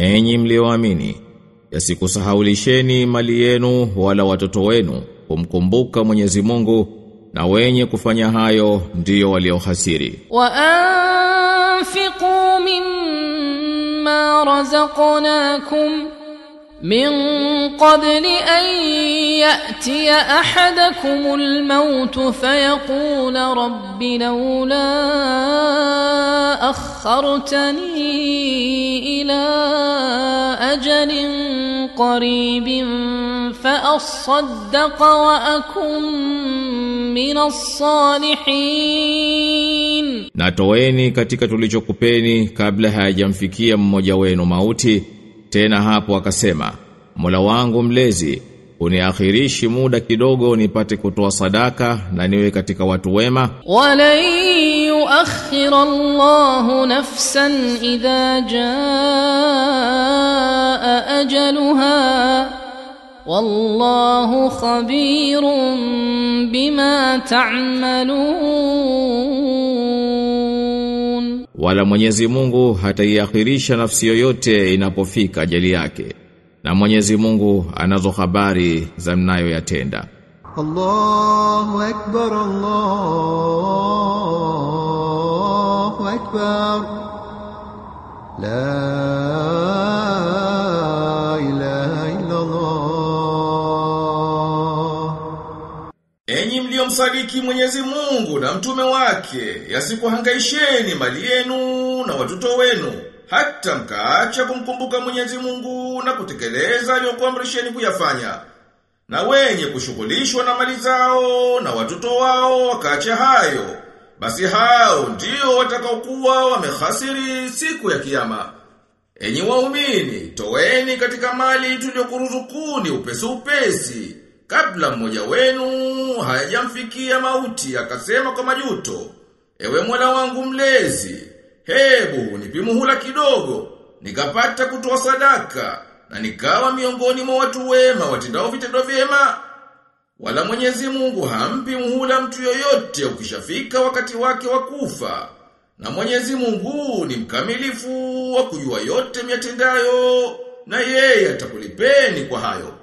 enyi mlioamini yasikusahaulisheni mali yenu wala watoto wenu kumkumbuka Mwenyezi Mungu na wenye kufanya hayo ndiyo waliohasiri. Wa anfiqu mimma razaqnakum min qabli an ya'tiya ahadakumul maut fayaqula rabbi lawla akhartani. اجل قريب فاصدق واكن من الصالحين Na toeni katika tulichokupeni kabla hayajamfikia mmoja wenu mauti, tena hapo akasema, Mola wangu mlezi, uniakhirishi muda kidogo nipate kutoa sadaka na niwe katika watu wema. ولن يؤخر الله نفسا اذا جاء اجلها والله خبير بما تعملون Wala Mwenyezi Mungu hataiakhirisha nafsi yoyote inapofika ajali yake. Na Mwenyezi Mungu anazo habari za mnayoyatenda. الله أكبر الله أكبر لا إله إلا الله Enyi mliomsadiki Mwenyezi Mungu na mtume wake, yasikuhangaisheni mali yenu na watoto wenu, hata mkaacha kumkumbuka Mwenyezi Mungu na kutekeleza aliyokuamrisheni kuyafanya. Na wenye kushughulishwa na mali zao na watoto wao wakaacha hayo, basi hao ndio watakaokuwa wamehasiri siku ya kiyama. Enyi waumini, toweni katika mali tuliyokuruzukuni upesi upesi, kabla mmoja wenu hayajamfikia mauti akasema kwa majuto, ewe Mola wangu mlezi, hebu nipe muhula kidogo, nikapata kutoa sadaka na nikawa miongoni mwa watu wema watendao vitendo vyema. Wala Mwenyezi Mungu hampi muhula mtu yoyote ukishafika wakati wake wa kufa. Na Mwenyezi Mungu ni mkamilifu wa kujua yote miatendayo na yeye atakulipeni kwa hayo.